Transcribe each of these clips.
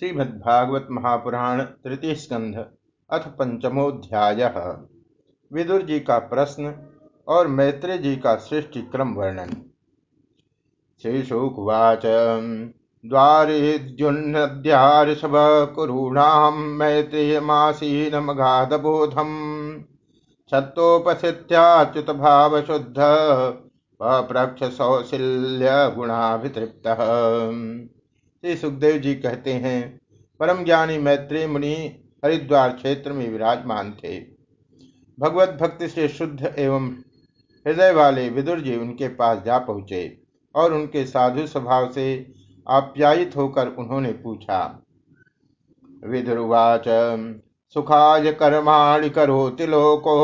श्रीमद्भागवत महापुराण तृतीय स्कंध, अथ पंचमोध्याय। विदुर जी का प्रश्न और मैत्री जी का सृष्टि क्रम वर्णन। श्री शुकुवाच द्वारिद्युन्नद्यार्षभ कुरूणां मैत्रेयमासीनमगाधबोधम् छत्तोपसित्याच्युत भावशुद्ध पप्रक्ष सौशिल्य गुणाभितृप्तः श्री सुखदेव जी कहते हैं, परम ज्ञानी मैत्री मुनि हरिद्वार क्षेत्र में विराजमान थे। भगवत भक्ति से शुद्ध एवं हृदय वाले विदुर जी उनके पास जा पहुँचे और उनके साधु स्वभाव से आप्यायित होकर उन्होंने पूछा विदुर्वाच सुखाय कर्माणि करोति लोको,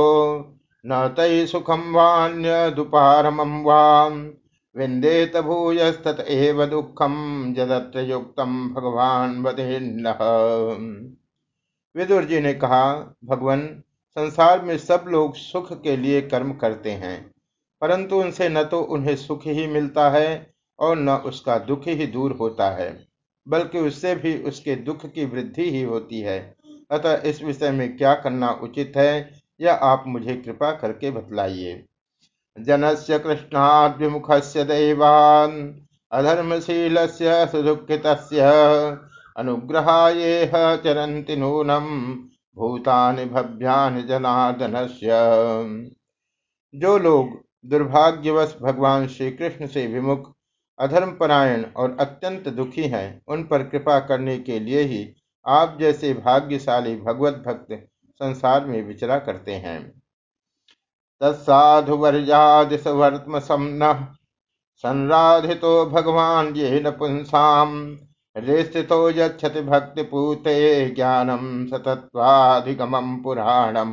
न तय सुखम वान्य दुपारमं वाम। विंदेत भूयस्तत एव दुखम जदत्र युक्तम भगवान वदेन्न। विदुर जी ने कहा, भगवान, संसार में सब लोग सुख के लिए कर्म करते हैं, परंतु उनसे न तो उन्हें सुख ही मिलता है और न उसका दुख ही दूर होता है, बल्कि उससे भी उसके दुख की वृद्धि ही होती है। अतः इस विषय में क्या करना उचित है यह आप मुझे कृपा करके बतलाइए। जनस्य कृष्णाद्विमुखस्य दैवान्, अधर्मशीलस्य सुदुःखितस्य अनुग्रहायेह चरन्ति नूनम भूतानि भव्यानि जनार्दनस्य। जो लोग दुर्भाग्यवश भगवान श्री कृष्ण से विमुख, अधर्मपरायण और अत्यंत दुखी हैं, उन पर कृपा करने के लिए ही आप जैसे भाग्यशाली भगवत भक्त संसार में विचरा करते हैं। तत्साधुवर्यादिशवर्त्मसम्नः संराधितो भगवान ये न पुंसाम रेस्थितो यक्षति भक्तिपूते ज्ञानम सतत्वाधिगमम पुराणम।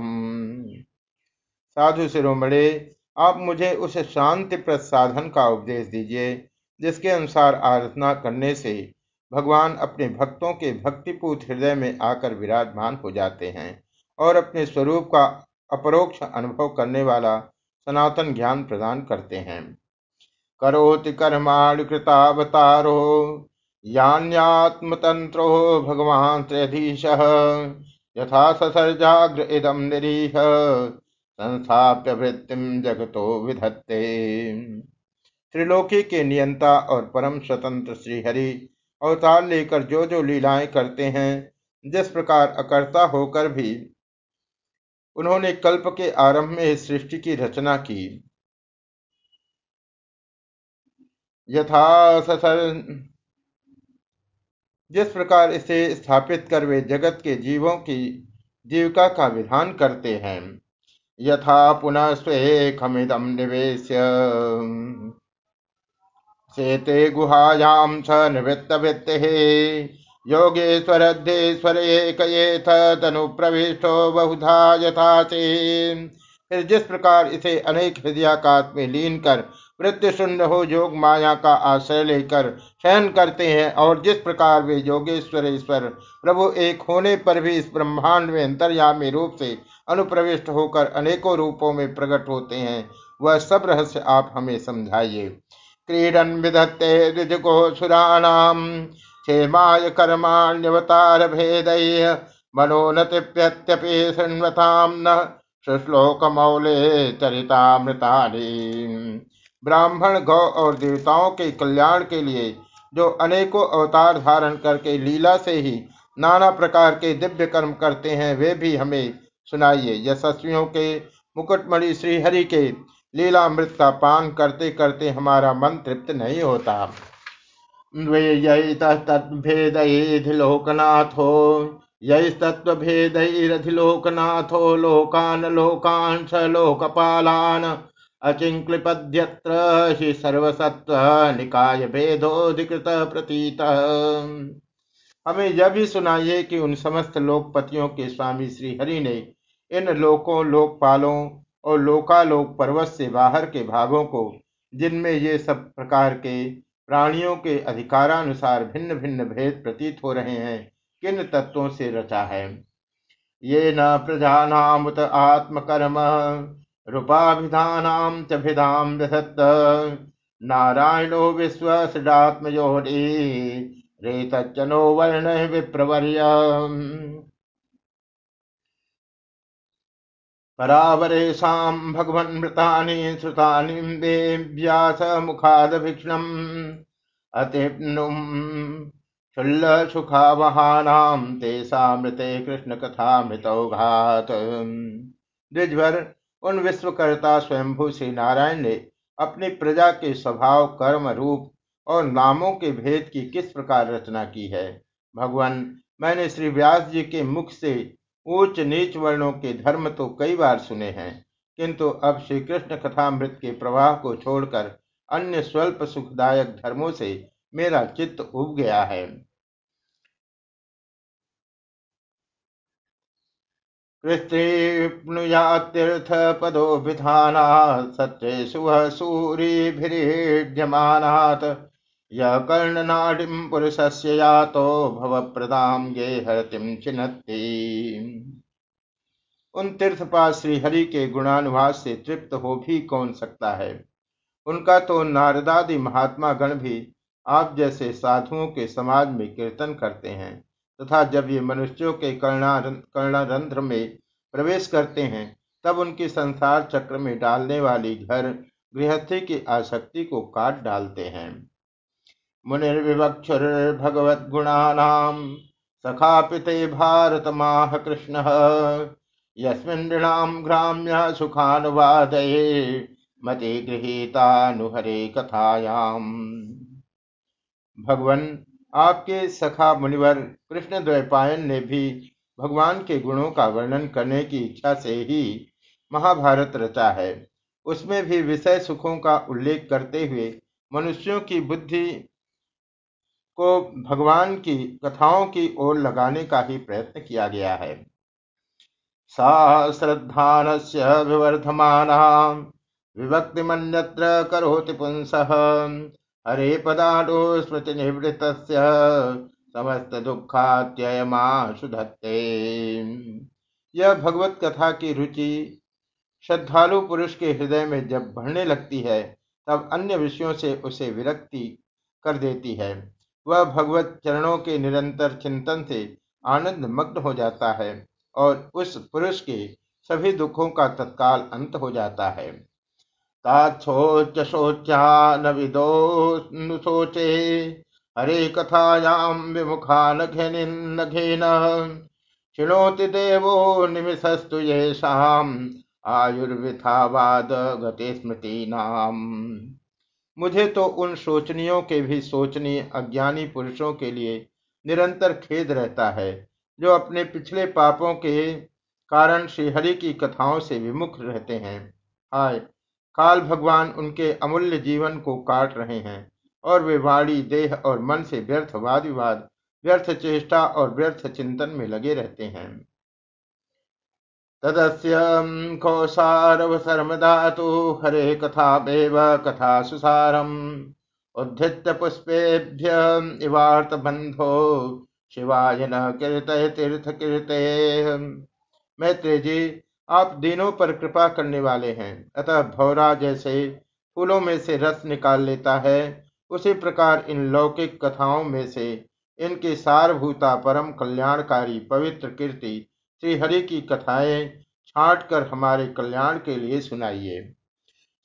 साधु शिरोमणे, आप मुझे उस शांति प्रसाधन का उपदेश दीजिए, जिसके अनुसार आराधना करने से भगवान अपने भक्तों के भक्तिपूत हृदय में आकर विराजमान हो जाते हैं और अपने स्वरूप का अपरोक्ष अनुभव करने वाला सनातन ज्ञान प्रदान करते हैं। करोति कर्माणि कृतावतारो यान्यात्मतंत्रो भगवान त्रयधीश, यथा ससर्जाग्र इदम निरीह संस्थाप्य वृत्तिम जगतो विधत्ते। त्रिलोकी के नियंता और परम स्वतंत्र श्रीहरि अवतार लेकर जो जो लीलाएँ करते हैं, जिस प्रकार अकर्ता होकर भी उन्होंने कल्प के आरंभ में सृष्टि की रचना की। यथा जिस प्रकार इसे स्थापित कर वे जगत के जीवों की जीविका का विधान करते हैं। यथा पुनः स्वेखमिदम निवेश सेते गुहायाम स निवृत्त वृत्ति योगेश्वरध्येश्वर एक तनु प्रविष्टो बहुधा यथा से फिर जिस प्रकार इसे अनेक हृदयाकाश में लीन कर वृत्ति शून्य हो योग माया का आश्रय लेकर शयन करते हैं और जिस प्रकार वे योगेश्वर ईश्वर प्रभु एक होने पर भी इस ब्रह्मांड में अंतर्यामी रूप से अनुप्रविष्ट होकर अनेकों रूपों में प्रकट होते हैं, वह सब रहस्य आप हमें समझाइए। क्रीडन विधत्ते द्विजगो सुराणाम। क्षेमाय कर्माण्यवतार भेद मनोनतिप्यत्यपि शृण्वताम न सुश्लोक मौले चरितामृतानी। ब्राह्मण गौ और देवताओं के कल्याण के लिए जो अनेकों अवतार धारण करके लीला से ही नाना प्रकार के दिव्य कर्म करते हैं, वे भी हमें सुनाइए। यशस्वियों के मुकुटमणि श्रीहरि के लीलामृत का पान करते करते हमारा मन तृप्त नहीं होता। लोकनाथो यस्तत्वभेदैरधिलोकनाथो लोकान लोकान स लोकपालान। अचिंक्लिपद्यत्र हि सर्वसत्व निकाय भेदोधिकृत प्रतीत हमें यह भी सुनाइए कि उन समस्त लोकपतियों के स्वामी श्री हरि ने इन लोकों, लोकपालों और लोकालोक पर्वत से बाहर के भागों को, जिनमें ये सब प्रकार के प्राणियों के अधिकारानुसार भिन्न भिन्न भेद प्रतीत हो रहे हैं। किन तत्वों से रचा है? ये न प्रजानामुत आत्मकर्म रूपाभिधानाम च भिधाम विधत्त नारायणो विश्वसृडात्मयोनि रेतज्जनो वर्ण विप्रवर्य। परावरेशां भगवन्मृतानि श्रुतानि मे व्यासमुखादभीक्ष्णम् अतिप्नुम् क्षुल्लसुखावहानां तेषामृते कृष्णकथामृतौघात्। द्विजभर उन विश्वकर्ता स्वयंभू श्री नारायण ने अपनी प्रजा के स्वभाव, कर्म, रूप और नामों के भेद की किस प्रकार रचना की है? भगवान, मैंने श्री व्यास जी के मुख से उच्च नीच वर्णों के धर्म तो कई बार सुने हैं, किंतु अब श्री कृष्ण कथामृत के प्रवाह को छोड़कर अन्य स्वल्प सुखदायक धर्मों से मेरा चित्त उब गया है। कृस्त्रीप्नुयातीर्थ पदो विधाना सत्य सुह सूरीभिरीड्यमानात् यह कर्णनाडिम पुरुषस्य यातो भवप्रदाम गेहरतिम चिन्हति उन तीर्थपात श्रीहरि के गुणानुवाद से तृप्त हो भी कौन सकता है? उनका तो नारदादि महात्मा गण भी आप जैसे साधुओं के समाज में कीर्तन करते हैं, तथा जब ये मनुष्यों के कर्णारंध्र में प्रवेश करते हैं, तब उनकी संसार चक्र में डालने वाली घर गृहस्थी की आसक्ति को काट डालते हैं। मुनिर्विवक्षुर भगवत गुणानाम सखापिते भारत माह कृष्ण यस्मिन् ग्राम्य सुखानुवादये, मति गृहीतानुहरे कथायाम। भगवान आपके सखा मुनिवर कृष्ण द्वैपायन ने भी भगवान के गुणों का वर्णन करने की इच्छा से ही महाभारत रचा है। उसमें भी विषय सुखों का उल्लेख करते हुए मनुष्यों की बुद्धि को भगवान की कथाओं की ओर लगाने का ही प्रयत्न किया गया है। सा श्रद्धानस्य विवर्धमाना विभक्तिमन्यत्र करोति हरे पदानो स्मृति निवृत समस्त दुखात्ययमाशुधत्ते यह भगवत कथा की रुचि श्रद्धालु पुरुष के हृदय में जब बढ़ने लगती है, तब अन्य विषयों से उसे विरक्ति कर देती है। वह भगवत चरणों के निरंतर चिंतन से आनंद मग्न हो जाता है और उस पुरुष के सभी दुखों का तत्काल अंत हो जाता है। ताच्छोच शोचा विदो सोचे हरे कथायाम विमुखा घेन चिणोति देवो निमिषस्तु येषाम आयुर्विथावाद गति स्मृति नाम मुझे तो उन शोचनियों के भी सोचनीय अज्ञानी पुरुषों के लिए निरंतर खेद रहता है, जो अपने पिछले पापों के कारण श्रीहरि की कथाओं से विमुख रहते हैं। हाय, काल भगवान उनके अमूल्य जीवन को काट रहे हैं, और वे वाणी, देह और मन से व्यर्थ वाद विवाद, व्यर्थ चेष्टा और व्यर्थ चिंतन में लगे रहते हैं। तदस्य कौसारवसर्मदातु, हरे कथामेव कथा सुसारम् उद्धृत्य पुष्पेभ्य बंधो शिवाय न कीर्तय तीर्थ कीर्ते मैत्रेय जी आप दिनों पर कृपा करने वाले हैं। अतः भौरा जैसे फूलों में से रस निकाल लेता है, उसी प्रकार इन लौकिक कथाओं में से इनकी सारभूता परम कल्याणकारी पवित्र कीर्ति श्रीहरि की कथाएँ छाट कर हमारे कल्याण के लिए सुनाइए।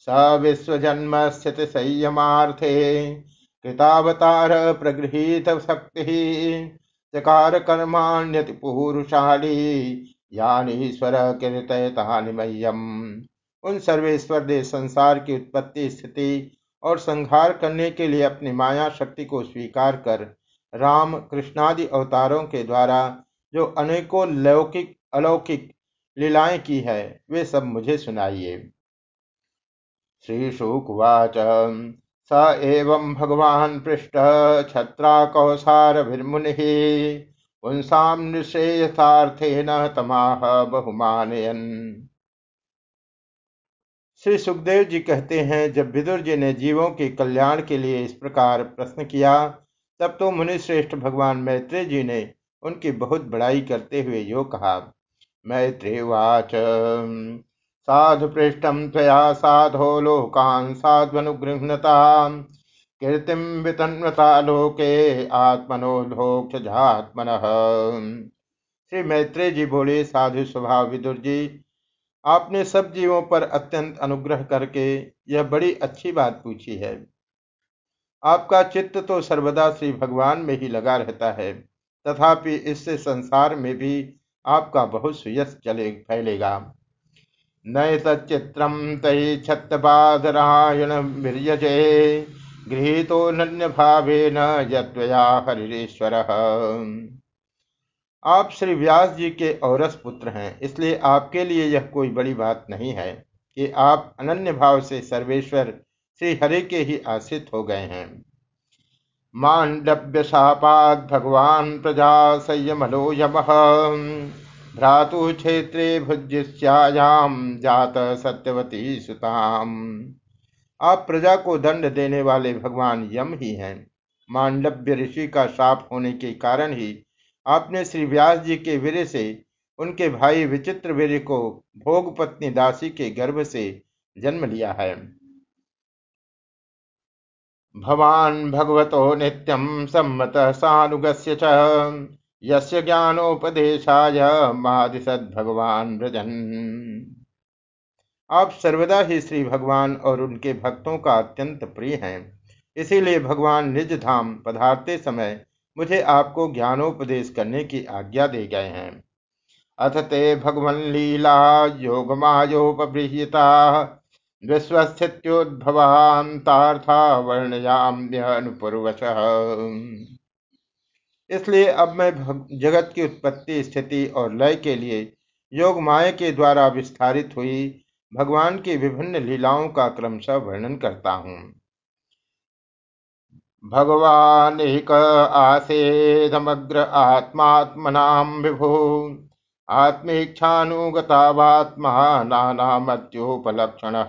स विश्वजन्म स्थित संयमार्थे कृतावतार प्रगृहीत शक्ति चकार कर्माण्यति पुरुषाली यानीश्वर कीर्तयतानि मह्यम। उन सर्वेश्वर ने संसार की उत्पत्ति, स्थिति और संहार करने के लिए अपनी माया शक्ति को स्वीकार कर राम कृष्णादि अवतारों के द्वारा जो अनेकों लौकिक, अलौकिक लीलाएँ की है, वे सब मुझे सुनाइए। श्री श्रीशुकुवाच, स एवं भगवान् पृष्ठ, छत्राकौसारभिर्मुनिः पुंसां निःश्रेयसार्थेन तमाह बहुमानयन। श्री सुखदेव जी कहते हैं, जब विदुर जी ने जीवों के कल्याण के लिए इस प्रकार प्रश्न किया, तब तो मुनिश्रेष्ठ भगवान मैत्रेय जी ने उनकी बहुत बड़ाई करते हुए यो कहा मैत्रेवाच। साधु पृष्ठम त्वया साधो लोकान् साध्वनुगृह्णता। कीर्तिम वितन्वता लोके आत्मनो आत्मनोलोक्षात्मन श्री मैत्रेय जी बोले, साधु स्वभाव विदुर जी, आपने सब जीवों पर अत्यंत अनुग्रह करके यह बड़ी अच्छी बात पूछी है। आपका चित्त तो सर्वदा श्री भगवान में ही लगा रहता है, तथापि इससे संसार में भी आपका बहुत सुयस चले फैलेगा। नय तच्चित्रम तय छत्तपादरायण वीर्यजे, गृहीतो नन्य भावे न हरिश्वर आप श्री व्यास जी के औरस पुत्र हैं, इसलिए आपके लिए यह कोई बड़ी बात नहीं है कि आप अनन्य भाव से सर्वेश्वर श्री हरि के ही आश्रित हो गए हैं। मांडव्य शापात भगवान प्रजा संयमलो यम भ्रातु क्षेत्रे भुज्यश्यायाम जात सत्यवती सुताम। आप प्रजा को दंड देने वाले भगवान यम ही हैं। मांडव्य ऋषि का शाप होने के कारण ही आपने श्री व्यास जी के वीर से उनके भाई विचित्र वीर को भोग पत्नी दासी के गर्भ से जन्म लिया है। भवान भगवतो नित्यम सम्मत सानुगस्य च। यस्य ज्ञानोपदेशाय भगवान ब्रजन आप सर्वदा ही श्री भगवान और उनके भक्तों का अत्यंत प्रिय हैं। इसीलिए भगवान निज धाम पधारते समय मुझे आपको ज्ञानोपदेश करने की आज्ञा दे गए हैं। अथ ते भगवन लीला योग मायोपबृहता विश्वस्थित्योद्भवान्तार्था इसलिए अब मैं जगत की उत्पत्ति, स्थिति और लय के लिए योग माया के द्वारा विस्तारित हुई भगवान की विभिन्न लीलाओं का क्रमशः वर्णन करता हूँ। भगवानेक आसेदमग्र आत्मात्मना विभु। आत्मेक्षानुगतावात्मा नानामत्योपलक्षण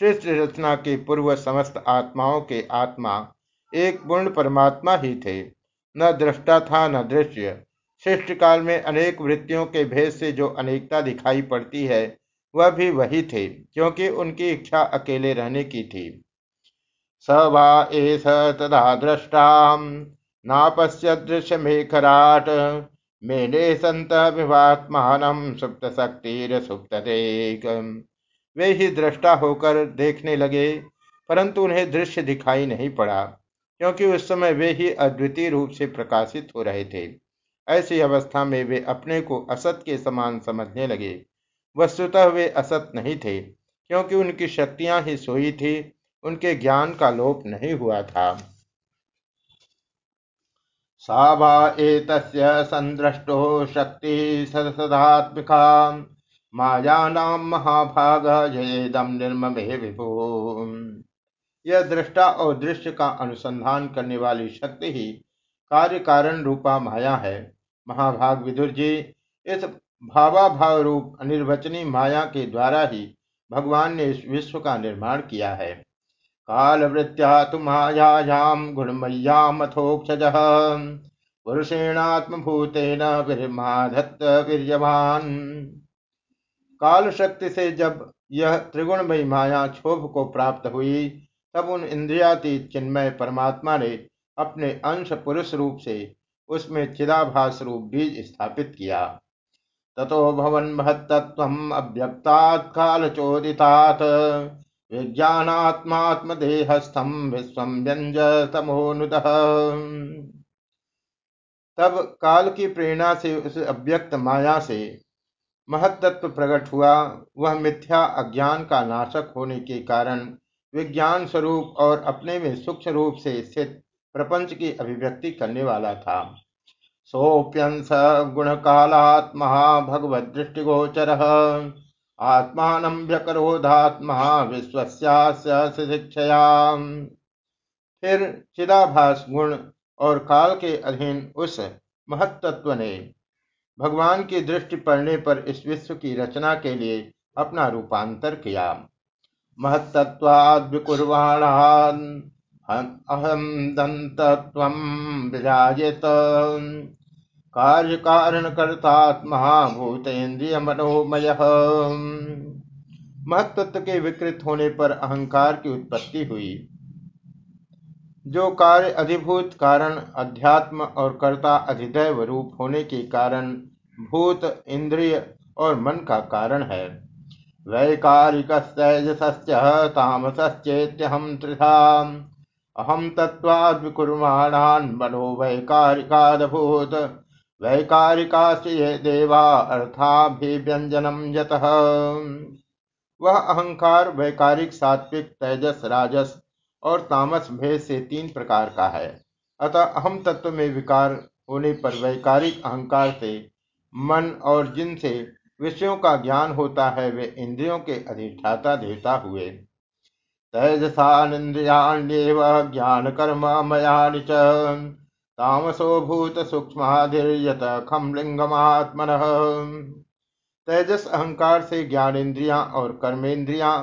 सृष्टि रचना के पूर्व समस्त आत्माओं के आत्मा एक पूर्ण परमात्मा ही थे। न दृष्टा था, न दृश्य। सृष्टि काल में अनेक वृत्तियों के भेद से जो अनेकता दिखाई पड़ती है, वह भी वही थे, क्योंकि उनकी इच्छा अकेले रहने की थी। स वा एष तदा में नापश्यदृश्यमेखराट् मेने संत विवात्मान सुप्त शक्तिरसुप्तदेक वे ही दृष्टा होकर देखने लगे, परंतु उन्हें दृश्य दिखाई नहीं पड़ा, क्योंकि उस समय वे ही अद्वितीय रूप से प्रकाशित हो रहे थे। ऐसी अवस्था में वे अपने को असत के समान समझने लगे। वस्तुतः वे असत नहीं थे, क्योंकि उनकी शक्तियाँ ही सोई थी, उनके ज्ञान का लोप नहीं हुआ था। संदृष्टो शक्ति सदसदात्मिका। नाम महाभाग जयेदम निर्ममे विभो। यह दृष्टा और दृश्य का अनुसंधान करने वाली शक्ति ही कार्य कारण रूपा माया है। महाभाग विदुर जी, इस भावाभाव रूप अनिर्वचनी माया के द्वारा ही भगवान ने इस विश्व का निर्माण किया है। कालवृत्त्या तु मायायां गुणमय्यामथोक्षजः। पुरुषेणात्मभूतेन विर्माधत्त वीर्यवान काल शक्ति से जब यह त्रिगुणमयी माया क्षोभ को प्राप्त हुई, तब उन इंद्रियातीत चिन्मय परमात्मा ने अपने अंश पुरुष रूप से उसमें चिदाभास रूप बीज स्थापित किया। ततो भवन महत्त्व अव्यक्तात् काल चोदितात विज्ञानात्मात्मदेहस्थम विश्व व्यंज तमोनुद तब काल की प्रेरणा से उस अव्यक्त माया से महत्त्व प्रकट हुआ। वह मिथ्या अज्ञान का नाशक होने के कारण विज्ञान स्वरूप और अपने में सूक्ष्म रूप से स्थित प्रपंच की अभिव्यक्ति करने वाला था। सोप्यंस गुण कालात्मा भगवत दृष्टिगोचर। आत्मान व्यकरोधात्मा विश्वस्याया फिर चिदाभास गुण और काल के अधीन उस महत्त्व ने भगवान की दृष्टि पड़ने पर इस विश्व की रचना के लिए अपना रूपांतर किया। महत्वाद्विकुर्वाणान अहम दंतत्व विराजित कार्य कारण कर्तात्मा भूतेन्द्रिय मनोमय महत्व के विकृत होने पर अहंकार की उत्पत्ति हुई। जो कार्य अधिभूत कारण अध्यात्म और कर्ता अधिदैव रूप होने के कारण भूत, इंद्रिय और मन का कारण है। वैकारिकस्तैजसश्च तामसश्चेत्यहं त्रिधा अहम तत्वाद्विकुर्माणान् मनो वैकारिकादभूत। वैकारिकाश्च ये देवा अर्थाभिव्यंजनम यतः। वह अहंकार, वैकारिक, सात्विक, तेजस, राजस और तामस भेद से तीन प्रकार का है। अतः अहम तत्व में विकार होने पर वैकारिक अहंकार से मन और जिनसे विषयों का ज्ञान होता है, वे इंद्रियों के अधिष्ठाता देवता हुए। तेजसान्याण्यव ज्ञान कर्म मयानि च। तामसो भूत सूक्ष्माधिर्यत खम लिंगमात्मन। तेजस अहंकार से ज्ञानेन्द्रियाँ और कर्मेंद्रियाँ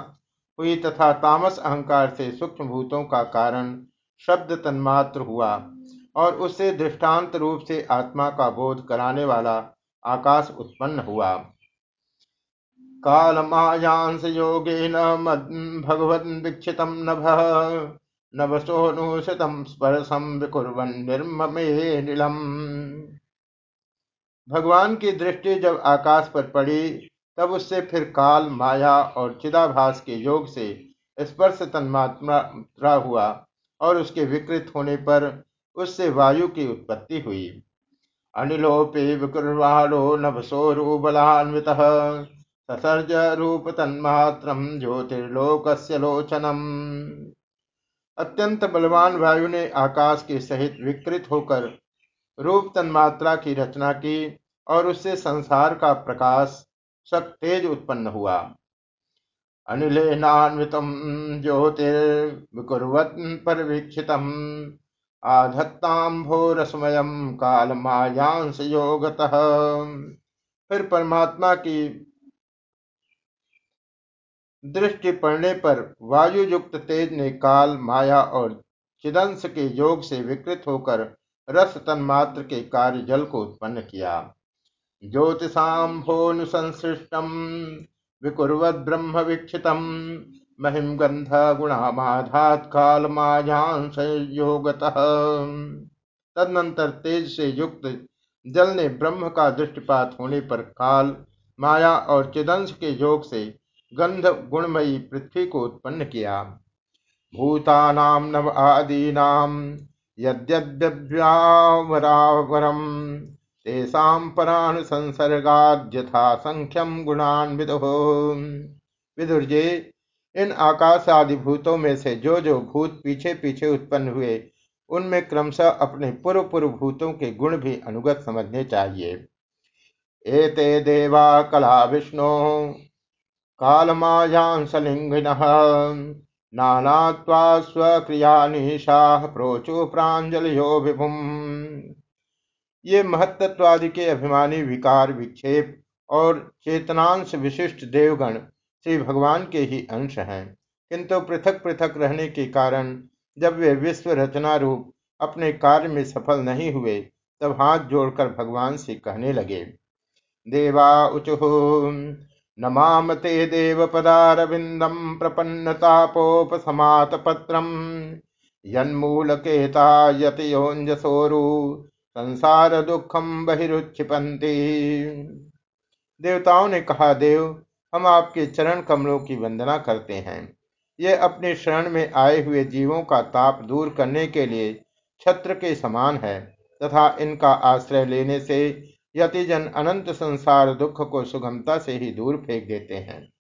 हुई तथा तामस अहंकार से सूक्ष्म भूतों का कारण शब्द तन्मात्र हुआ और उससे दृष्टांत रूप से आत्मा का बोध कराने वाला आकाश उत्पन्न हुआ। काल मायांस योगेन भगवत दीक्षित नभ। नभसोनुषितम स्पर्शम विकुर्वन निर्ममे नीलम। भगवान की दृष्टि जब आकाश पर पड़ी, तब उससे फिर काल, माया और चिदाभास के योग से स्पर्श तन्मात्रा हुआ और उसके विकृत होने पर उससे वायु की उत्पत्ति हुई। अनिलोपे विकुर्वाणो नभसोरुबलान्वित ससर्ज रूप तन्मात्र ज्योतिर्लोकस्य लोचनम। अत्यंत बलवान वायु ने आकाश के सहित विकृत होकर रूप तन्मात्रा की रचना की और उससे संसार का प्रकाश सब तेज उत्पन्न हुआ। ज्योतिर्विकुर्वत परिवीक्षित आधत्तांभोरसमय काल योगत फिर परमात्मा की दृष्टि पड़ने पर वायु युक्त तेज ने काल, माया और चिदंश के योग से विकृत होकर रस तन्मात्र के कार्य जल को उत्पन्न किया। ज्योतिषाभोनुसंसृष्टम विकुर्वद ब्रह्म महिम गंध गुणामाधात काल मायांस योगत। तदनंतर तेज से युक्त जल ने ब्रह्म का दृष्टिपात होने पर काल, माया और चिदंश के योग से गंध गुणमयी पृथ्वी को उत्पन्न किया। भूतानाम नव आदीनाम यद्यव्यावरावरम तेषाम पराण संसर्गाद्यथा संख्यम गुणान विदुर जी इन आकाश आदि भूतों में से जो जो भूत पीछे पीछे उत्पन्न हुए, उनमें क्रमशः अपने पूर्व पूर्व भूतों के गुण भी अनुगत समझने चाहिए। एते देवा कला विष्णु। कालमायांसलिंगिनः नानात्वा स्वक्रियानिशाः प्रोचु प्राजलयो विभुम। ये महत्त्वादि के अभिमानी, विकार, विक्षेप और चेतनांश विशिष्ट देवगण श्री भगवान के ही अंश हैं। किंतु पृथक पृथक रहने के कारण जब वे विश्व रचना रूप अपने कार्य में सफल नहीं हुए, तब हाथ जोड़कर भगवान से कहने लगे, देवा उचु नमाम ते देवपदारविन्दं प्रपन्नतापोपसमातपत्रम् यन्मूलकेता यतयोञ्जसोरु संसार दुखम बहिरुक्षिपंती देवताओं ने कहा, देव, हम आपके चरण कमलों की वंदना करते हैं। ये अपने शरण में आए हुए जीवों का ताप दूर करने के लिए छत्र के समान है तथा इनका आश्रय लेने से यतिजन अनंत संसार दुख को सुगमता से ही दूर फेंक देते हैं।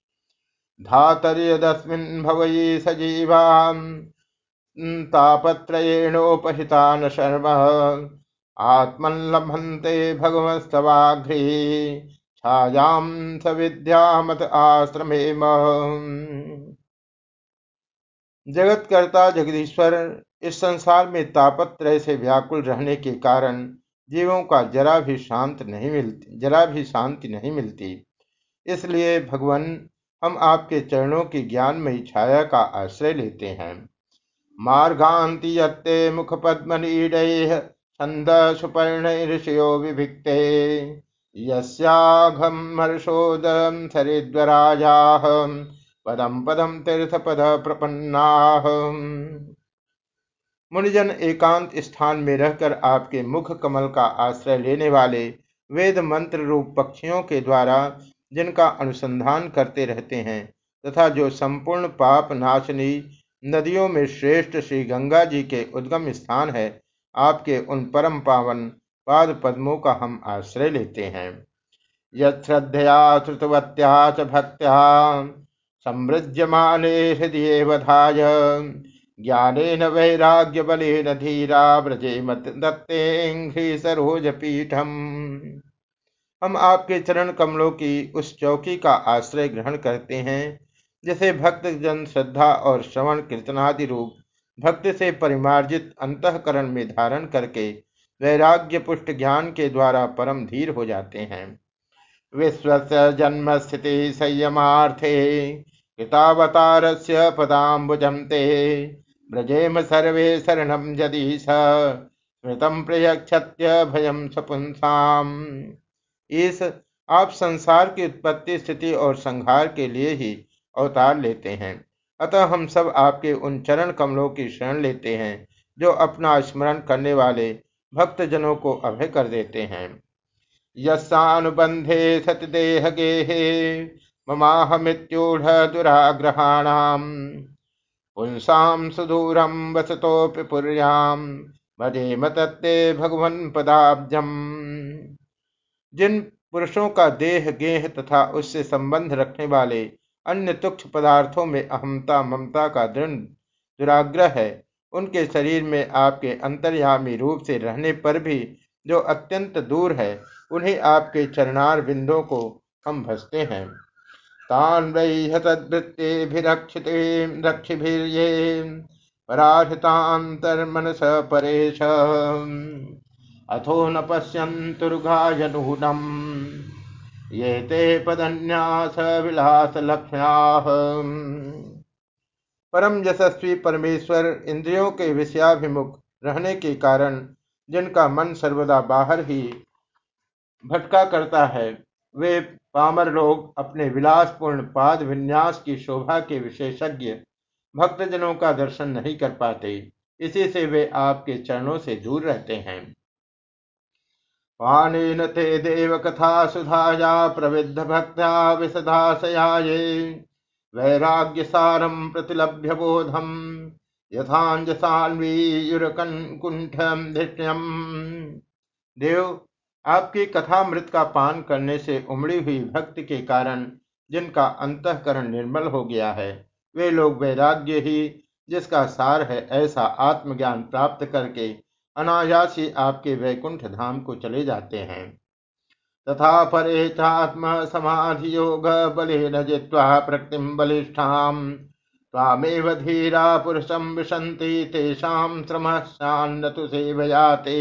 धातर्यदस्मिन् भवयी सजीवान्, तापत्रयेणोपहितान शर्म आत्मल्लभन्ते भगवस्तवाघ्री छायाम सविद्यामत आश्रमे जगतकर्ता जगदीश्वर, इस संसार में तापत्रय से व्याकुल रहने के कारण जीवों का जरा भी शांत नहीं मिलती, जरा भी शांति नहीं मिलती। इसलिए भगवान, हम आपके चरणों की ज्ञानमयी छाया का आश्रय लेते हैं। मार्गान्ति यत्ते मुख पद्मनीड छंद सुपर्ण ऋषियो विभिक्ते यस्याघमर्षोदम सरिद्वराजा पदम पदम तीर्थ पद प्रपन्ना मुनिजन एकांत स्थान में रहकर आपके मुख कमल का आश्रय लेने वाले वेद मंत्र रूप पक्षियों के द्वारा जिनका अनुसंधान करते रहते हैं, तथा जो संपूर्ण पाप नाशनी नदियों में श्रेष्ठ श्री गंगा जी के उद्गम स्थान है, आपके उन परम पावन पाद पद्मों का हम आश्रय लेते हैं। यद्रद्धया श्रुतवत्या च भक्त्या, समृज्यमाने हृदय वधाय। ज्ञानेन वैराग्य बलेन धीरा व्रजे मत दत्ते सरोज पीठम हम आपके चरण कमलों की उस चौकी का आश्रय ग्रहण करते हैं, जिसे भक्त जन श्रद्धा और श्रवण कीर्तनादि रूप, भक्त से परिमार्जित अंतकरण में धारण करके वैराग्य पुष्ट ज्ञान के द्वारा परम धीर हो जाते हैं। विश्व जन्म स्थिति संयमार्थे कृतावतार से ब्रजेम सर्वे शरणम यदि स्मृतम प्रयक्षत्य भयम सपुंसाम इस आप संसार की उत्पत्ति, स्थिति और संहार के लिए ही अवतार लेते हैं। अतः हम सब आपके उन चरण कमलों की शरण लेते हैं, जो अपना स्मरण करने वाले भक्त जनों को अभय कर देते हैं। यस्सानुबंधे सतदेह गेहे ममाह ममाहमित्यूढ़ दुराग्रहाणाम। पुंसाम सुदूरम वसतोपि भगवन पदाब्जम। जिन पुरुषों का देह गेह तथा उससे संबंध रखने वाले अन्य तुक्ष पदार्थों में अहमता ममता का दृढ़ दुराग्रह है, उनके शरीर में आपके अंतर्यामी रूप से रहने पर भी जो अत्यंत दूर है, उन्हें आपके चरणार बिंदों को हम भसते हैं। तान वै तद्वृत्तिभिरक्षिते रक्षिभिर्ये पराहृतांतर्मनस परेश अथो न ये ते परम यशस्वी परमेश्वर इंद्रियों के विषयाभिमुख रहने के कारण जिनका मन सर्वदा बाहर ही भटका करता है, वे पामर लोग अपने विलासपूर्ण पाद विन्यास की शोभा के विशेषज्ञ भक्तजनों का दर्शन नहीं कर पाते। इसी से वे आपके चरणों से दूर रहते हैं। पानेन ते देव कथा सुधाया, प्रविद्ध भक्त्या विशदाशयाये वैराग्य सारम प्रतिलभ्य बोधम यथांजसान्वीयुरकन कुंठम धृष्यम देव आपकी कथामृत का पान करने से उमड़ी हुई भक्ति के कारण जिनका अंतकरण निर्मल हो गया है, वे लोग वैराग्य ही, जिसका सार है ऐसा आत्मज्ञान प्राप्त करके अनायासी आपके वैकुंठ धाम को चले जाते हैं। तथा परे चात्म समाधि योग बले न जित्वा प्रकृतिम बलिष्ठाम तामेव धीरा पुरुषम विशंति तेषाम श्रम शान्नतु सेवयाते।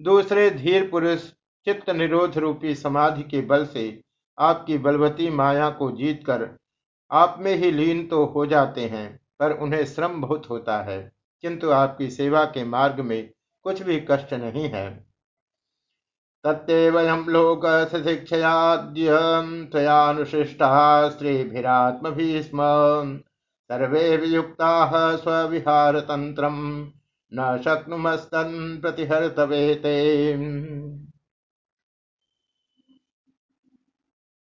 दूसरे धीर पुरुष चित्त निरोध रूपी समाधि के बल से आपकी बलवती माया को जीतकर आप में ही लीन तो हो जाते हैं, पर उन्हें श्रम बहुत होता है, किंतु आपकी सेवा के मार्ग में कुछ भी कष्ट नहीं है। तत्वयम लोक शिक्षयाद्यनुशिष्टा स्त्रीभिरात्म भीस्म सर्वे वियुक्ता स्विहार तंत्रम न शक्नुमस्तन प्रतिहर्तवेते।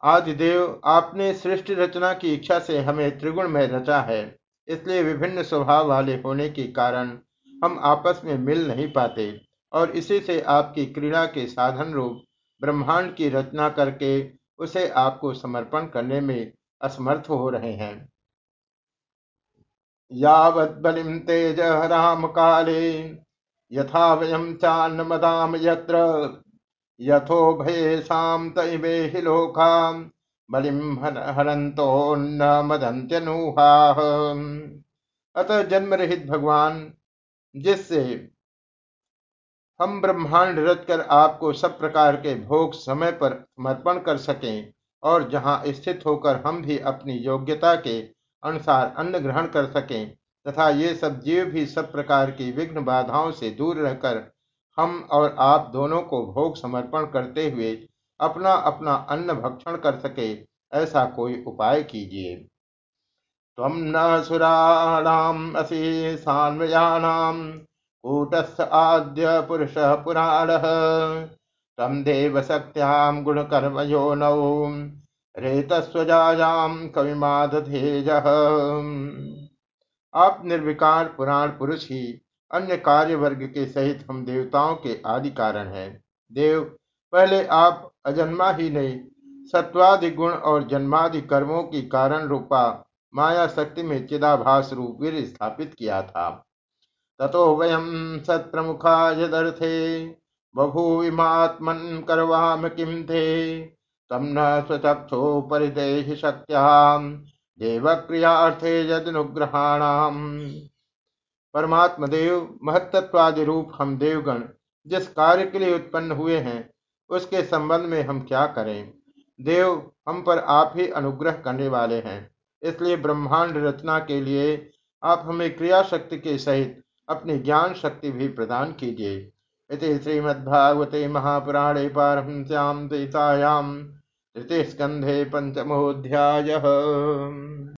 आदिदेव, आपने सृष्टि रचना की इच्छा से हमें त्रिगुण में रचा है, इसलिए विभिन्न स्वभाव वाले होने के कारण हम आपस में मिल नहीं पाते और इसी से आपकी क्रीड़ा के साधन रूप ब्रह्मांड की रचना करके उसे आपको समर्पण करने में असमर्थ हो रहे हैं। यावद्बलिं तेज राम काले। यथा वयं चान्न मदाम यत्र। यथो भयेषां तैवे हि लोकां बलिं हरन्तोन्न मदन्त्यनुहाः। अतः जन्म रहित भगवान, जिससे हम ब्रह्मांड रच कर आपको सब प्रकार के भोग समय पर समर्पण कर सकें और जहाँ स्थित होकर हम भी अपनी योग्यता के अनुसार अन्न ग्रहण कर सकें, तथा ये सब जीव भी सब प्रकार की विघ्न बाधाओं से दूर रहकर हम और आप दोनों को भोग समर्पण करते हुए अपना अपना अन्न भक्षण कर सके, ऐसा कोई उपाय कीजिए। त्वं न आद्य पुरुषः पुराणः तं देवशक्त्यां गुणकर्मयोनौ कविमादधेजः आप निर्विकार पुराण पुरुष ही अन्य कार्य वर्ग के सहित हम देवताओं के आदि कारण हैं। देव, पहले आप अजन्मा ही नहीं, सत्वादि गुण और जन्मादि कर्मों की कारण रूपा माया शक्ति में चिदाभास रूप वीर स्थापित किया था। ततो वयम सत्प्रमुखा यदर्थे बभूविमात्मन करवाम किम थे। तम न स्वचक्षो परिदेहि शक्त्याम देव क्रियार्थे यदनुग्रहाणाम। परमात्मा देव महत्त्वादि रूप हम देवगण, जिस कार्य के लिए उत्पन्न हुए हैं, उसके संबंध में हम क्या करें? देव हम पर आप ही अनुग्रह करने वाले हैं। इसलिए ब्रह्मांड रचना के लिए आप हमें क्रिया शक्ति के सहित अपनी ज्ञान शक्ति भी प्रदान कीजिए। इति श्रीमद्भागवते महापुराणे पारमश्याम देतायाम तृतीय स्कंधे पंचमोध्याय